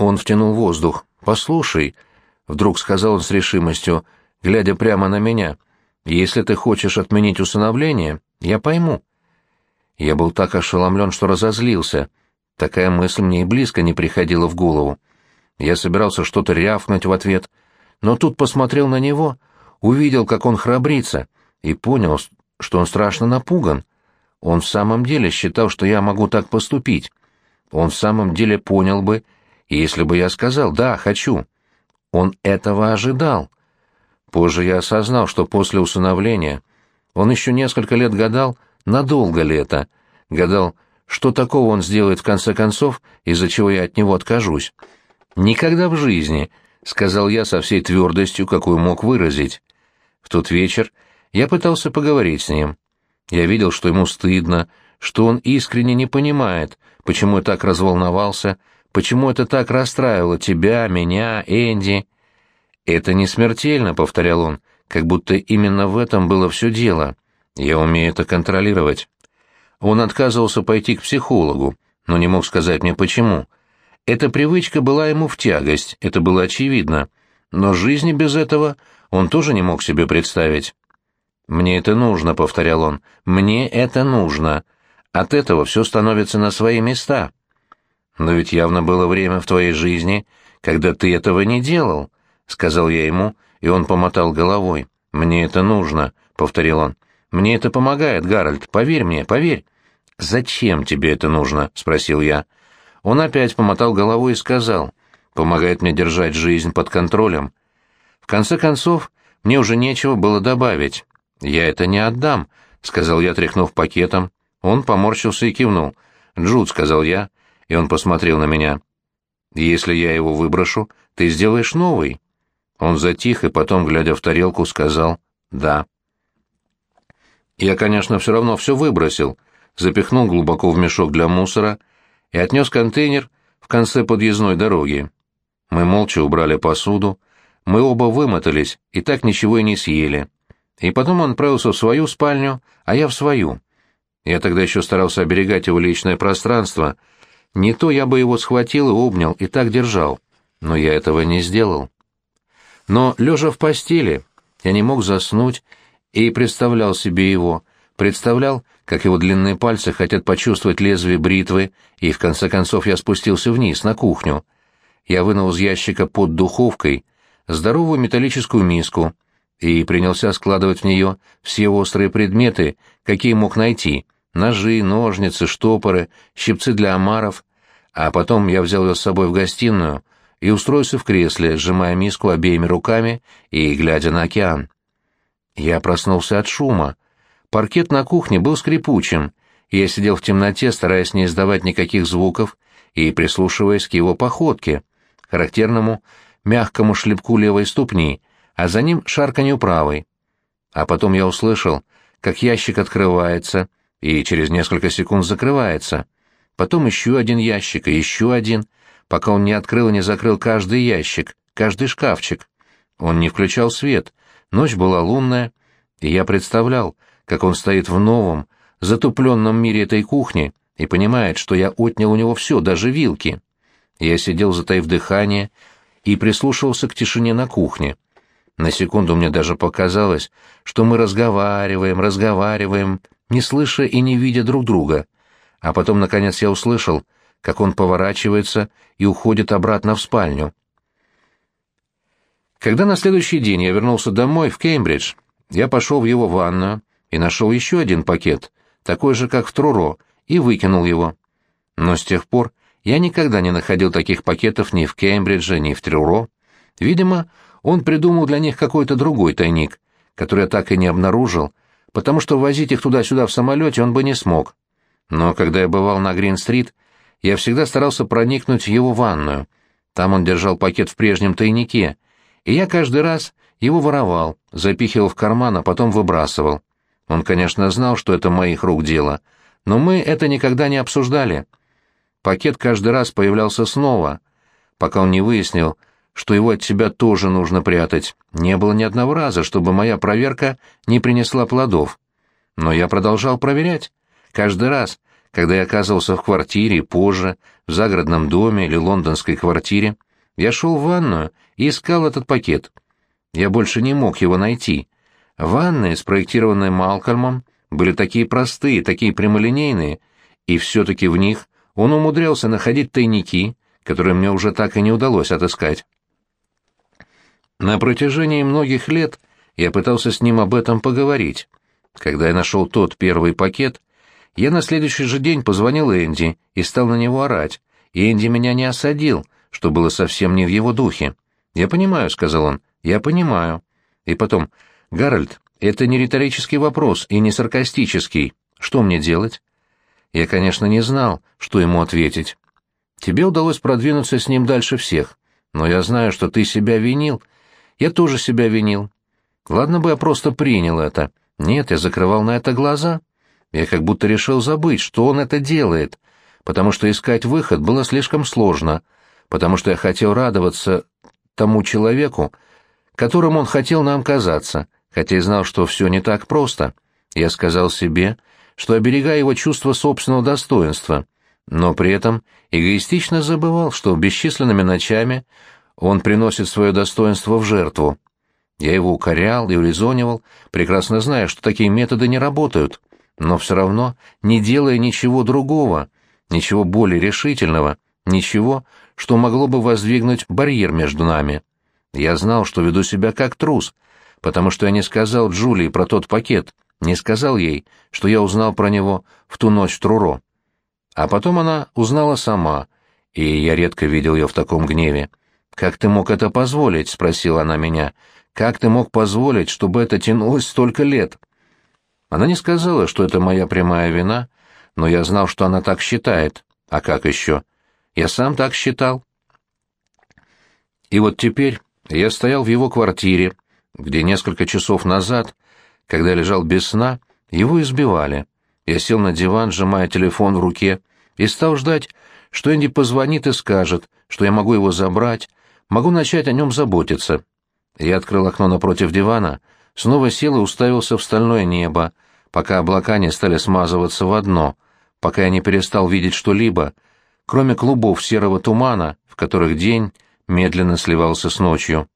Он втянул воздух. «Послушай», — вдруг сказал он с решимостью, глядя прямо на меня, — «если ты хочешь отменить усыновление, я пойму». Я был так ошеломлен, что разозлился. Такая мысль мне и близко не приходила в голову. Я собирался что-то рявкнуть в ответ, но тут посмотрел на него, увидел, как он храбрится, и понял, что он страшно напуган. Он в самом деле считал, что я могу так поступить. Он в самом деле понял бы, если бы я сказал «да, хочу». Он этого ожидал. Позже я осознал, что после усыновления он еще несколько лет гадал, надолго ли это, гадал, что такого он сделает в конце концов, из-за чего я от него откажусь. «Никогда в жизни», — сказал я со всей твердостью, какую мог выразить. В тот вечер я пытался поговорить с ним. Я видел, что ему стыдно, что он искренне не понимает, почему я так разволновался, почему это так расстраивало тебя, меня, Энди. «Это не смертельно», — повторял он, как будто именно в этом было все дело. Я умею это контролировать. Он отказывался пойти к психологу, но не мог сказать мне почему. Эта привычка была ему в тягость, это было очевидно, но жизни без этого он тоже не мог себе представить. «Мне это нужно», — повторял он, — «мне это нужно. От этого все становится на свои места». «Но ведь явно было время в твоей жизни, когда ты этого не делал», — сказал я ему, и он помотал головой. «Мне это нужно», — повторил он. «Мне это помогает, Гарольд, поверь мне, поверь». «Зачем тебе это нужно?» — спросил я. Он опять помотал головой и сказал. «Помогает мне держать жизнь под контролем». В конце концов, мне уже нечего было добавить. «Я это не отдам», — сказал я, тряхнув пакетом. Он поморщился и кивнул. «Джуд», — сказал я, и он посмотрел на меня. «Если я его выброшу, ты сделаешь новый». Он затих и потом, глядя в тарелку, сказал «да». Я, конечно, все равно все выбросил, запихнул глубоко в мешок для мусора и отнес контейнер в конце подъездной дороги. Мы молча убрали посуду, мы оба вымотались и так ничего и не съели. И потом он отправился в свою спальню, а я в свою. Я тогда еще старался оберегать его личное пространство. Не то я бы его схватил и обнял, и так держал. Но я этого не сделал. Но, лежа в постели, я не мог заснуть и представлял себе его, представлял, как его длинные пальцы хотят почувствовать лезвие бритвы, и в конце концов я спустился вниз, на кухню. Я вынул из ящика под духовкой здоровую металлическую миску и принялся складывать в нее все острые предметы, какие мог найти — ножи, ножницы, штопоры, щипцы для омаров. А потом я взял ее с собой в гостиную и устроился в кресле, сжимая миску обеими руками и глядя на океан. Я проснулся от шума. Паркет на кухне был скрипучим, и я сидел в темноте, стараясь не издавать никаких звуков и прислушиваясь к его походке, характерному мягкому шлепку левой ступни, а за ним шарканью правой. А потом я услышал, как ящик открывается и через несколько секунд закрывается. Потом еще один ящик и еще один, пока он не открыл и не закрыл каждый ящик, каждый шкафчик. Он не включал свет, Ночь была лунная, и я представлял, как он стоит в новом, затупленном мире этой кухни и понимает, что я отнял у него все, даже вилки. Я сидел, затаив дыхание, и прислушивался к тишине на кухне. На секунду мне даже показалось, что мы разговариваем, разговариваем, не слыша и не видя друг друга. А потом, наконец, я услышал, как он поворачивается и уходит обратно в спальню. Когда на следующий день я вернулся домой в Кембридж, я пошел в его ванную и нашел еще один пакет, такой же, как в Труро, и выкинул его. Но с тех пор я никогда не находил таких пакетов ни в Кембридже, ни в Труро. Видимо, он придумал для них какой-то другой тайник, который я так и не обнаружил, потому что возить их туда-сюда в самолете он бы не смог. Но когда я бывал на Грин-стрит, я всегда старался проникнуть в его ванную. Там он держал пакет в прежнем тайнике — и я каждый раз его воровал, запихивал в карман, а потом выбрасывал. Он, конечно, знал, что это моих рук дело, но мы это никогда не обсуждали. Пакет каждый раз появлялся снова, пока он не выяснил, что его от себя тоже нужно прятать. Не было ни одного раза, чтобы моя проверка не принесла плодов. Но я продолжал проверять. Каждый раз, когда я оказывался в квартире, позже, в загородном доме или лондонской квартире. Я шел в ванную и искал этот пакет. Я больше не мог его найти. Ванны, спроектированные Малкольмом, были такие простые, такие прямолинейные, и все-таки в них он умудрялся находить тайники, которые мне уже так и не удалось отыскать. На протяжении многих лет я пытался с ним об этом поговорить. Когда я нашел тот первый пакет, я на следующий же день позвонил Энди и стал на него орать, и Энди меня не осадил, что было совсем не в его духе. «Я понимаю», — сказал он, — «я понимаю». И потом, «Гарольд, это не риторический вопрос и не саркастический. Что мне делать?» Я, конечно, не знал, что ему ответить. «Тебе удалось продвинуться с ним дальше всех, но я знаю, что ты себя винил. Я тоже себя винил. Ладно бы я просто принял это. Нет, я закрывал на это глаза. Я как будто решил забыть, что он это делает, потому что искать выход было слишком сложно, потому что я хотел радоваться тому человеку, которым он хотел нам казаться, хотя и знал, что все не так просто. Я сказал себе, что оберегаю его чувство собственного достоинства, но при этом эгоистично забывал, что бесчисленными ночами он приносит свое достоинство в жертву. Я его укорял и урезонивал, прекрасно зная, что такие методы не работают, но все равно не делая ничего другого, ничего более решительного, ничего, что могло бы воздвигнуть барьер между нами. Я знал, что веду себя как трус, потому что я не сказал Джулии про тот пакет, не сказал ей, что я узнал про него в ту ночь в Труро. А потом она узнала сама, и я редко видел ее в таком гневе. «Как ты мог это позволить?» — спросила она меня. «Как ты мог позволить, чтобы это тянулось столько лет?» Она не сказала, что это моя прямая вина, но я знал, что она так считает. А как еще? Я сам так считал. И вот теперь я стоял в его квартире, где несколько часов назад, когда лежал без сна, его избивали. Я сел на диван, сжимая телефон в руке, и стал ждать, что Энди позвонит и скажет, что я могу его забрать, могу начать о нем заботиться. Я открыл окно напротив дивана, снова сел и уставился в стальное небо, пока облака не стали смазываться в одно, пока я не перестал видеть что-либо, кроме клубов серого тумана, в которых день медленно сливался с ночью.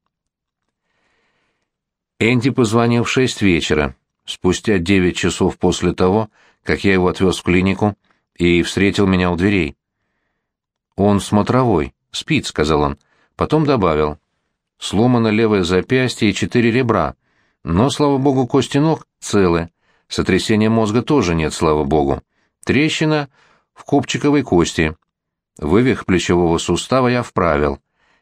Энди позвонил в шесть вечера, спустя девять часов после того, как я его отвез в клинику и встретил меня у дверей. «Он смотровой, спит», — сказал он. Потом добавил. «Сломано левое запястье и четыре ребра, но, слава богу, кости ног целы. Сотрясения мозга тоже нет, слава богу. Трещина в копчиковой кости. Вывих плечевого сустава я вправил.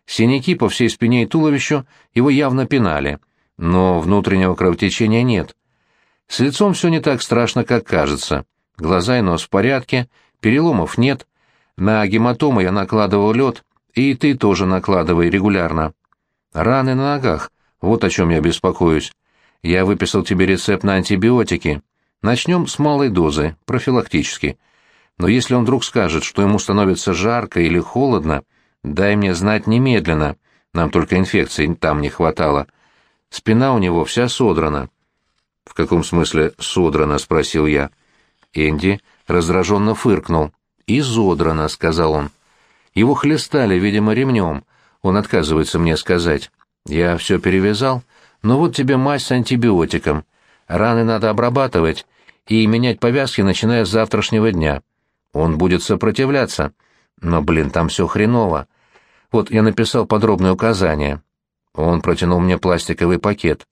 Синяки по всей спине и туловищу его явно пинали, но внутреннего кровотечения нет. С лицом все не так страшно, как кажется. Глаза и нос в порядке, переломов нет. На гематомы я накладывал лед, и ты тоже накладывай регулярно. Раны на ногах, вот о чем я беспокоюсь. Я выписал тебе рецепт на антибиотики. Начнем с малой дозы, профилактически. Но если он вдруг скажет, что ему становится жарко или холодно, дай мне знать немедленно. Нам только инфекции там не хватало. Спина у него вся содрана. «В каком смысле содрана?» — спросил я. Энди раздраженно фыркнул. «Изодрана», — сказал он. Его хлестали, видимо, ремнем. Он отказывается мне сказать. Я все перевязал, но вот тебе мазь с антибиотиком. Раны надо обрабатывать и менять повязки, начиная с завтрашнего дня. Он будет сопротивляться. Но, блин, там все хреново. Вот я написал подробные указания. Он протянул мне пластиковый пакет.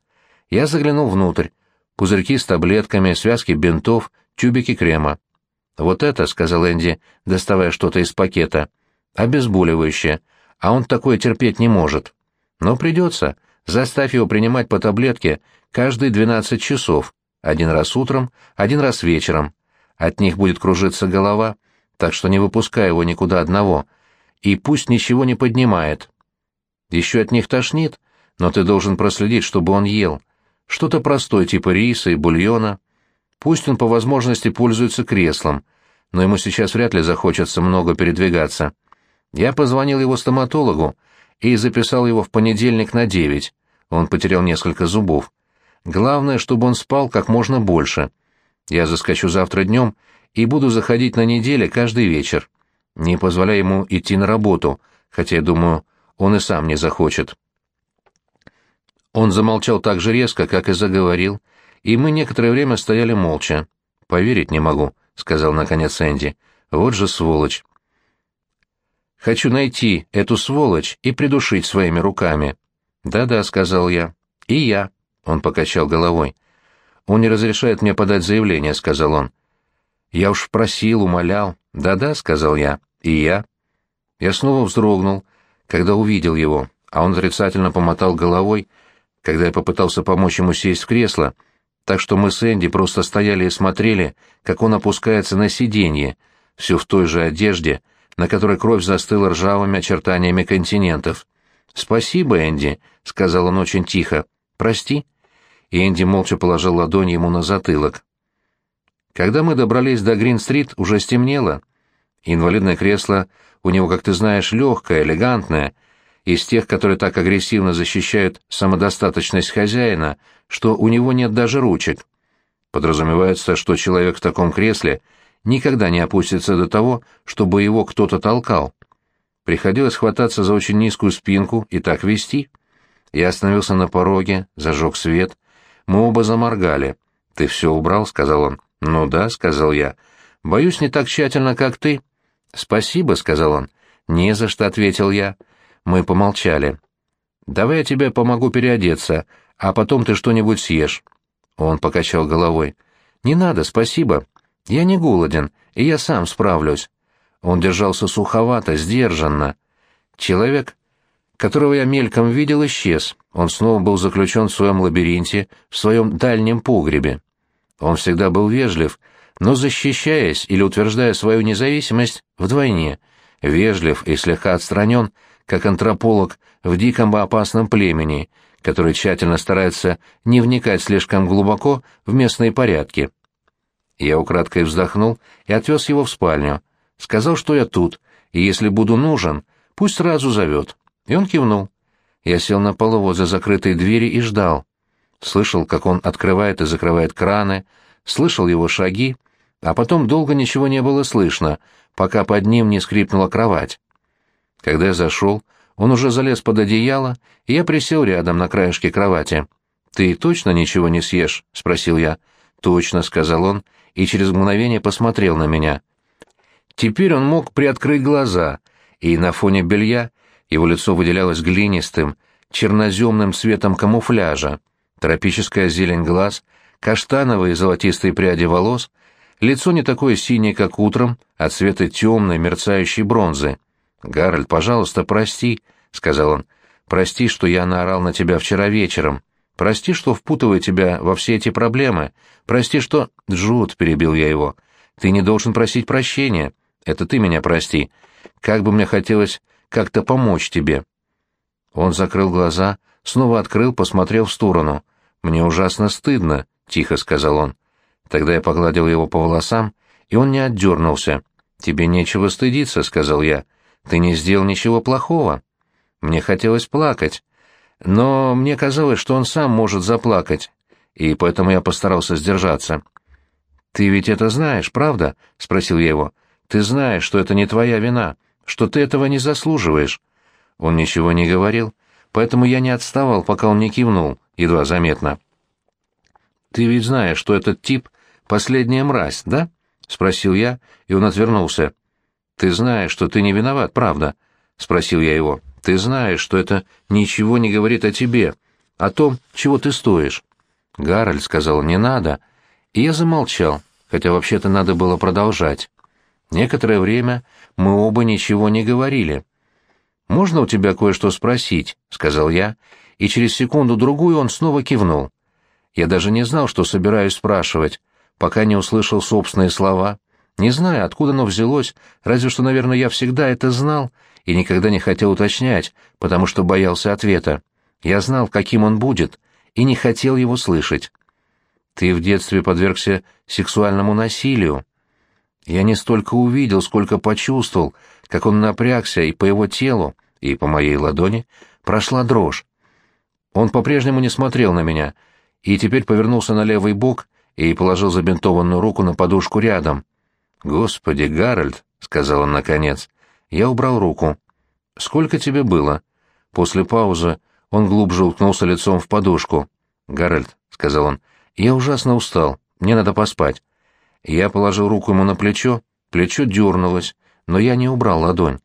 Я заглянул внутрь. Пузырьки с таблетками, связки бинтов, тюбики крема. «Вот это», — сказал Энди, доставая что-то из пакета, — «обезболивающее, а он такое терпеть не может. Но придется. Заставь его принимать по таблетке каждые 12 часов, один раз утром, один раз вечером. От них будет кружиться голова, так что не выпускай его никуда одного, и пусть ничего не поднимает. Еще от них тошнит, но ты должен проследить, чтобы он ел. Что-то простое, типа риса и бульона. Пусть он по возможности пользуется креслом, но ему сейчас вряд ли захочется много передвигаться. Я позвонил его стоматологу, и записал его в понедельник на девять. Он потерял несколько зубов. Главное, чтобы он спал как можно больше. Я заскочу завтра днем и буду заходить на неделе каждый вечер. не позволяя ему идти на работу, хотя, я думаю, он и сам не захочет. Он замолчал так же резко, как и заговорил, и мы некоторое время стояли молча. «Поверить не могу», — сказал наконец Энди. «Вот же сволочь». «Хочу найти эту сволочь и придушить своими руками». «Да-да», — сказал я. «И я», — он покачал головой. «Он не разрешает мне подать заявление», — сказал он. «Я уж просил, умолял». «Да-да», — сказал я. «И я». Я снова вздрогнул, когда увидел его, а он отрицательно помотал головой, когда я попытался помочь ему сесть в кресло, так что мы с Энди просто стояли и смотрели, как он опускается на сиденье, все в той же одежде, на которой кровь застыла ржавыми очертаниями континентов. «Спасибо, Энди», — сказал он очень тихо. «Прости». И Энди молча положил ладонь ему на затылок. Когда мы добрались до Грин-стрит, уже стемнело. Инвалидное кресло у него, как ты знаешь, легкое, элегантное, из тех, которые так агрессивно защищают самодостаточность хозяина, что у него нет даже ручек. Подразумевается, что человек в таком кресле никогда не опустится до того, чтобы его кто-то толкал. Приходилось хвататься за очень низкую спинку и так вести. Я остановился на пороге, зажег свет. Мы оба заморгали. «Ты все убрал?» — сказал он. «Ну да», — сказал я. «Боюсь, не так тщательно, как ты». «Спасибо», — сказал он. «Не за что», — ответил я. Мы помолчали. «Давай я тебе помогу переодеться, а потом ты что-нибудь съешь». Он покачал головой. «Не надо, спасибо. Я не голоден, и я сам справлюсь». Он держался суховато, сдержанно. Человек, которого я мельком видел, исчез. Он снова был заключен в своем лабиринте, в своем дальнем погребе. Он всегда был вежлив, но защищаясь или утверждая свою независимость вдвойне, вежлив и слегка отстранен, как антрополог в диком и опасном племени, который тщательно старается не вникать слишком глубоко в местные порядки. Я украдкой вздохнул и отвез его в спальню. Сказал, что я тут, и если буду нужен, пусть сразу зовет. И он кивнул. Я сел на полу возле закрытой двери и ждал. Слышал, как он открывает и закрывает краны, слышал его шаги, а потом долго ничего не было слышно, пока под ним не скрипнула кровать. Когда я зашел, он уже залез под одеяло, и я присел рядом на краешке кровати. «Ты точно ничего не съешь?» — спросил я. «Точно», — сказал он, и через мгновение посмотрел на меня. Теперь он мог приоткрыть глаза, и на фоне белья его лицо выделялось глинистым, черноземным цветом камуфляжа, тропическая зелень глаз, каштановые золотистые пряди волос, лицо не такое синее, как утром, а цвета темной, мерцающей бронзы. «Гарольд, пожалуйста, прости», — сказал он. «Прости, что я наорал на тебя вчера вечером. Прости, что впутываю тебя во все эти проблемы. Прости, что...» «Джуд», — перебил я его, — «ты не должен просить прощения. Это ты меня прости. Как бы мне хотелось как-то помочь тебе». Он закрыл глаза, снова открыл, посмотрел в сторону. «Мне ужасно стыдно», — тихо сказал он. Тогда я погладил его по волосам, и он не отдернулся. «Тебе нечего стыдиться», — сказал я. «Ты не сделал ничего плохого». Мне хотелось плакать, но мне казалось, что он сам может заплакать, и поэтому я постарался сдержаться. «Ты ведь это знаешь, правда?» — спросил я его. «Ты знаешь, что это не твоя вина, что ты этого не заслуживаешь». Он ничего не говорил, поэтому я не отставал, пока он не кивнул, едва заметно. «Ты ведь знаешь, что этот тип — последняя мразь, да?» — спросил я, и он отвернулся. «Ты знаешь, что ты не виноват, правда?» — спросил я его. «Ты знаешь, что это ничего не говорит о тебе, о том, чего ты стоишь». Гарольд сказал «не надо», и я замолчал, хотя вообще-то надо было продолжать. Некоторое время мы оба ничего не говорили. «Можно у тебя кое-что спросить?» — сказал я, и через секунду-другую он снова кивнул. Я даже не знал, что собираюсь спрашивать, пока не услышал собственные слова. Не знаю, откуда оно взялось, разве что, наверное, я всегда это знал и никогда не хотел уточнять, потому что боялся ответа. Я знал, каким он будет, и не хотел его слышать. Ты в детстве подвергся сексуальному насилию. Я не столько увидел, сколько почувствовал, как он напрягся, и по его телу, и по моей ладони прошла дрожь. Он по-прежнему не смотрел на меня, и теперь повернулся на левый бок и положил забинтованную руку на подушку рядом. «Господи, Гарольд!» — сказал он наконец. Я убрал руку. «Сколько тебе было?» После паузы он глубже уткнулся лицом в подушку. «Гарольд», — сказал он, — «я ужасно устал. Мне надо поспать». Я положил руку ему на плечо, плечо дернулось, но я не убрал ладонь.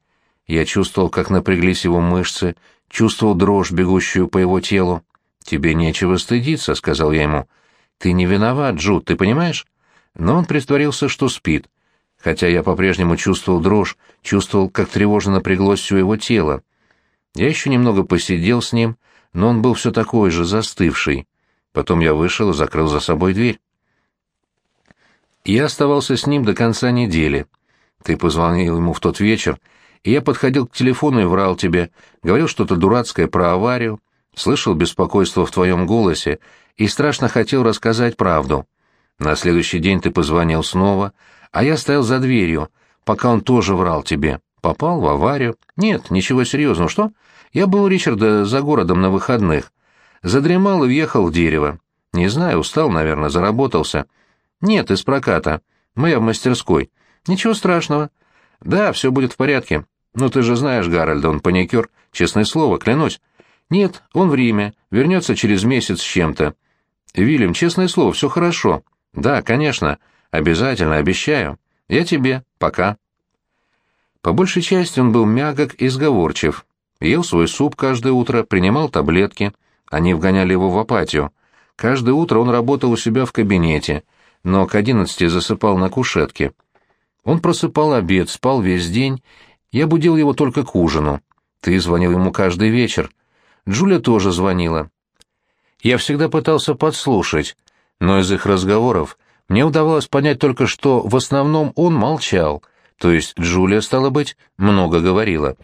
Я чувствовал, как напряглись его мышцы, чувствовал дрожь, бегущую по его телу. «Тебе нечего стыдиться», — сказал я ему. «Ты не виноват, Джуд, ты понимаешь?» Но он притворился, что спит. Хотя я по-прежнему чувствовал дрожь, чувствовал, как тревожно напряглось все его тело. Я еще немного посидел с ним, но он был все такой же, застывший. Потом я вышел и закрыл за собой дверь. Я оставался с ним до конца недели. Ты позвонил ему в тот вечер, и я подходил к телефону и врал тебе, говорил что-то дурацкое про аварию, слышал беспокойство в твоем голосе и страшно хотел рассказать правду. На следующий день ты позвонил снова, а я стоял за дверью, пока он тоже врал тебе. Попал в аварию. Нет, ничего серьезного. Что? Я был у Ричарда за городом на выходных. Задремал и въехал в дерево. Не знаю, устал, наверное, заработался. Нет, из проката. Моя в мастерской. Ничего страшного. Да, все будет в порядке. Ну ты же знаешь Гарольда, он паникер. Честное слово, клянусь. Нет, он в Риме. Вернется через месяц с чем-то. Вильям, честное слово, все хорошо. Да, конечно. Обязательно, обещаю. Я тебе. Пока. По большей части он был мягок и сговорчив. Ел свой суп каждое утро, принимал таблетки. Они вгоняли его в апатию. Каждое утро он работал у себя в кабинете, но к одиннадцати засыпал на кушетке. Он просыпал обед, спал весь день. Я будил его только к ужину. Ты звонил ему каждый вечер. Джулия тоже звонила. Я всегда пытался подслушать, но из их разговоров мне удавалось понять только, что в основном он молчал, то есть Джулия, стало быть, много говорила.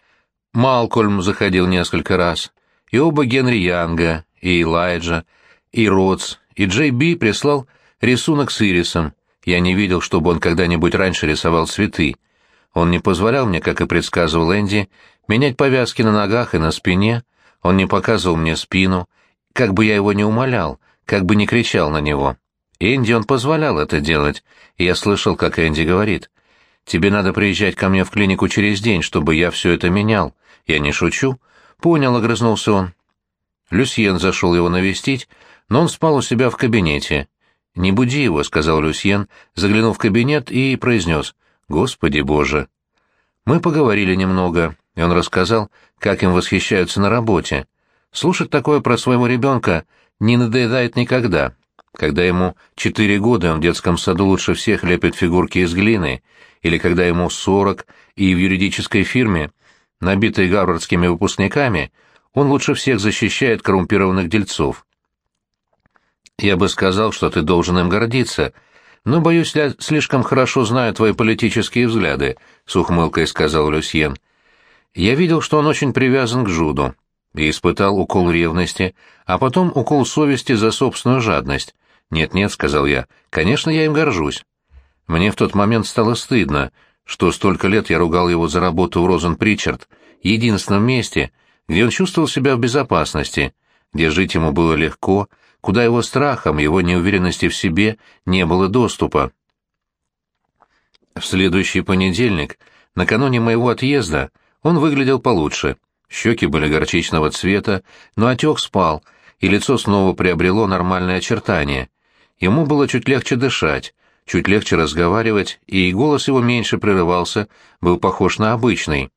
Малкольм заходил несколько раз, и оба Генри Янга, и Элайджа, и Ротс, и Джей Би прислал рисунок с ирисом. Я не видел, чтобы он когда-нибудь раньше рисовал цветы. Он не позволял мне, как и предсказывал Энди, менять повязки на ногах и на спине, он не показывал мне спину, как бы я его не умолял, как бы не кричал на него. Энди он позволял это делать, и я слышал, как Энди говорит. «Тебе надо приезжать ко мне в клинику через день, чтобы я все это менял. Я не шучу». «Понял», — огрызнулся он. Люсьен зашел его навестить, но он спал у себя в кабинете. «Не буди его», — сказал Люсьен, заглянув в кабинет и произнес. «Господи Боже!» Мы поговорили немного, и он рассказал, как им восхищаются на работе. Слушать такое про своего ребенка не надоедает никогда. Когда ему четыре года, он в детском саду лучше всех лепит фигурки из глины, или когда ему сорок, и в юридической фирме, набитой гарвардскими выпускниками, он лучше всех защищает коррумпированных дельцов. Я бы сказал, что ты должен им гордиться, но, боюсь, я слишком хорошо знаю твои политические взгляды, — с ухмылкой сказал Люсьен. Я видел, что он очень привязан к Жуду, и испытал укол ревности, а потом укол совести за собственную жадность. «Нет-нет», — сказал я, — «конечно, я им горжусь». Мне в тот момент стало стыдно, что столько лет я ругал его за работу в Розен-Причард, единственном месте, где он чувствовал себя в безопасности, где жить ему было легко, куда его страхом, его неуверенности в себе не было доступа. В следующий понедельник, накануне моего отъезда, он выглядел получше. Щеки были горчичного цвета, но отек спал, и лицо снова приобрело нормальные очертания. Ему было чуть легче дышать, чуть легче разговаривать, и голос его меньше прерывался, был похож на обычный.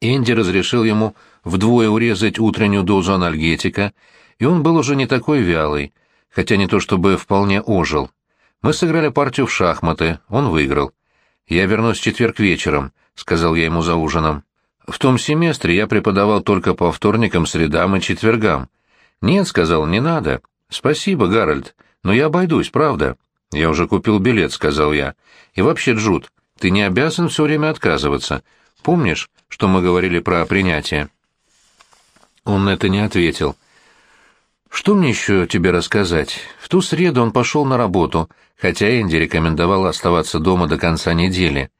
Энди разрешил ему вдвое урезать утреннюю дозу анальгетика, и он был уже не такой вялый, хотя не то чтобы вполне ожил. Мы сыграли партию в шахматы, он выиграл. «Я вернусь в четверг вечером», — сказал я ему за ужином. В том семестре я преподавал только по вторникам, средам и четвергам. «Нет», — сказал, — «не надо. «Спасибо, Гарольд, но я обойдусь, правда?» «Я уже купил билет», — сказал я. «И вообще, Джуд, ты не обязан все время отказываться. Помнишь, что мы говорили про принятие?» Он на это не ответил. «Что мне еще тебе рассказать? В ту среду он пошел на работу, хотя Энди рекомендовал оставаться дома до конца недели.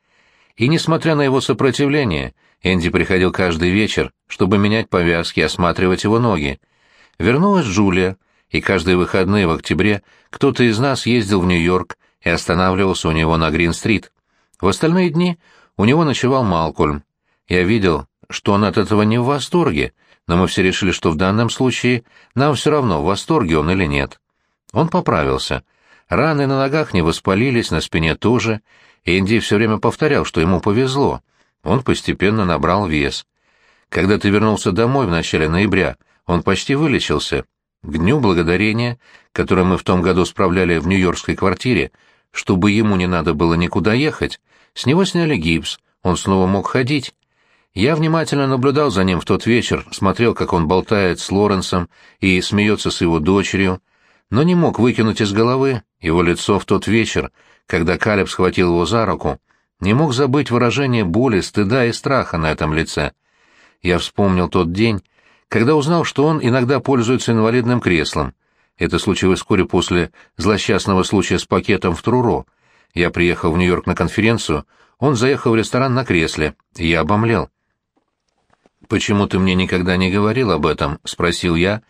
И, несмотря на его сопротивление, Энди приходил каждый вечер, чтобы менять повязки и осматривать его ноги. Вернулась Джулия, и каждые выходные в октябре кто-то из нас ездил в Нью-Йорк и останавливался у него на Грин-стрит. В остальные дни у него ночевал Малкольм. Я видел, что он от этого не в восторге, но мы все решили, что в данном случае нам все равно, в восторге он или нет. Он поправился. Раны на ногах не воспалились, на спине тоже. Энди все время повторял, что ему повезло. Он постепенно набрал вес. Когда ты вернулся домой в начале ноября, он почти вылечился. К дню благодарения, которое мы в том году справляли в нью-йоркской квартире, чтобы ему не надо было никуда ехать, с него сняли гипс, он снова мог ходить. Я внимательно наблюдал за ним в тот вечер, смотрел, как он болтает с Лоренсом и смеется с его дочерью, но не мог выкинуть из головы его лицо в тот вечер, когда Калеб схватил его за руку, не мог забыть выражение боли, стыда и страха на этом лице. Я вспомнил тот день, когда узнал, что он иногда пользуется инвалидным креслом. Это случилось вскоре после злосчастного случая с пакетом в Труро. Я приехал в Нью-Йорк на конференцию, он заехал в ресторан на кресле, и я обомлел. «Почему ты мне никогда не говорил об этом?» — спросил я.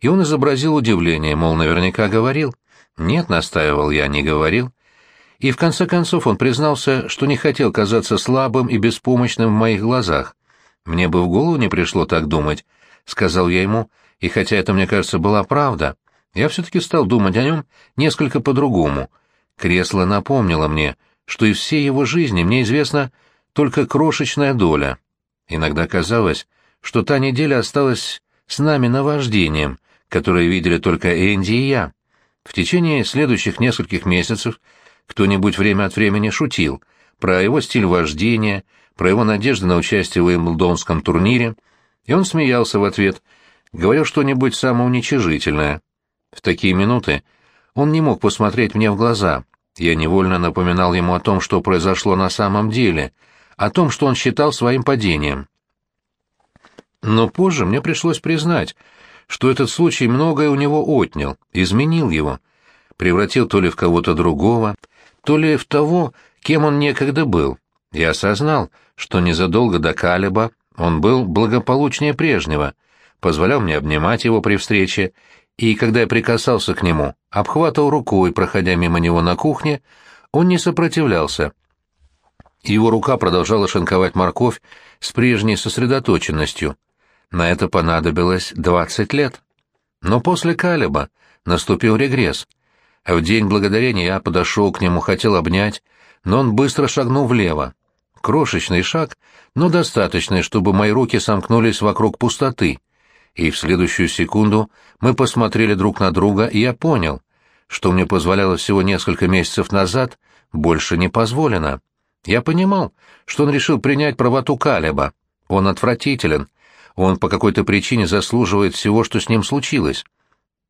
И он изобразил удивление, мол, наверняка говорил. «Нет», — настаивал я, — «не говорил». И в конце концов он признался, что не хотел казаться слабым и беспомощным в моих глазах. «Мне бы в голову не пришло так думать», — сказал я ему, и хотя это, мне кажется, была правда, я все-таки стал думать о нем несколько по-другому. Кресло напомнило мне, что из всей его жизни мне известна только крошечная доля — Иногда казалось, что та неделя осталась с нами наваждением, которое видели только Энди и я. В течение следующих нескольких месяцев кто-нибудь время от времени шутил про его стиль вождения, про его надежды на участие в Уимблдонском турнире, и он смеялся в ответ, говорил что-нибудь самоуничижительное. В такие минуты он не мог посмотреть мне в глаза. Я невольно напоминал ему о том, что произошло на самом деле — о том, что он считал своим падением. Но позже мне пришлось признать, что этот случай многое у него отнял, изменил его, превратил то ли в кого-то другого, то ли в того, кем он некогда был. Я осознал, что незадолго до Калиба он был благополучнее прежнего, позволял мне обнимать его при встрече, и когда я прикасался к нему, обхватывал рукой, проходя мимо него на кухне, он не сопротивлялся, его рука продолжала шинковать морковь с прежней сосредоточенностью. На это понадобилось двадцать лет. Но после Калиба наступил регресс. В день благодарения я подошел к нему, хотел обнять, но он быстро шагнул влево. Крошечный шаг, но достаточный, чтобы мои руки сомкнулись вокруг пустоты. И в следующую секунду мы посмотрели друг на друга, и я понял, что мне позволяло всего несколько месяцев назад, больше не позволено. Я понимал, что он решил принять правоту Калеба. Он отвратителен. Он по какой-то причине заслуживает всего, что с ним случилось.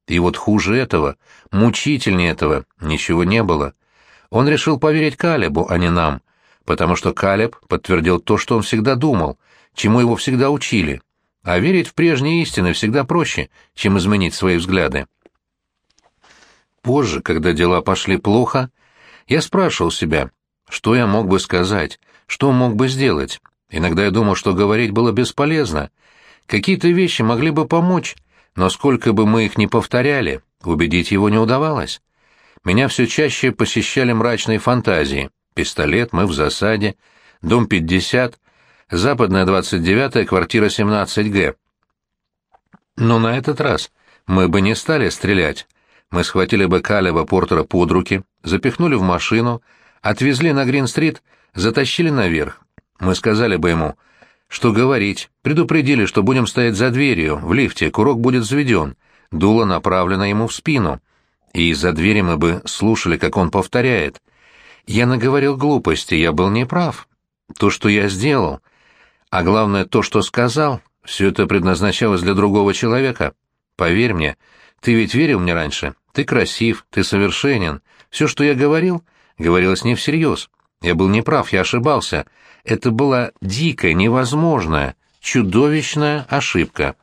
И вот хуже этого, мучительнее этого, ничего не было. Он решил поверить Калебу, а не нам, потому что Калеб подтвердил то, что он всегда думал, чему его всегда учили. А верить в прежние истины всегда проще, чем изменить свои взгляды. Позже, когда дела пошли плохо, я спрашивал себя, что я мог бы сказать? Что мог бы сделать? Иногда я думал, что говорить было бесполезно. Какие-то вещи могли бы помочь, но сколько бы мы их ни повторяли, убедить его не удавалось. Меня все чаще посещали мрачные фантазии. Пистолет, мы в засаде, дом 50, западная 29-я, квартира 17Г. Но на этот раз мы бы не стали стрелять. Мы схватили бы Калева Портера под руки, запихнули в машину, Отвезли на Грин-стрит, затащили наверх. Мы сказали бы ему, что говорить, предупредили, что будем стоять за дверью, в лифте, курок будет заведен, дуло направлено ему в спину. И из-за двери мы бы слушали, как он повторяет. Я наговорил глупости, я был неправ. То, что я сделал, а главное, то, что сказал, все это предназначалось для другого человека. Поверь мне, ты ведь верил мне раньше. Ты красив, ты совершенен. Все, что я говорил, говорилось не всерьез. Я был неправ, я ошибался. Это была дикая, невозможная, чудовищная ошибка.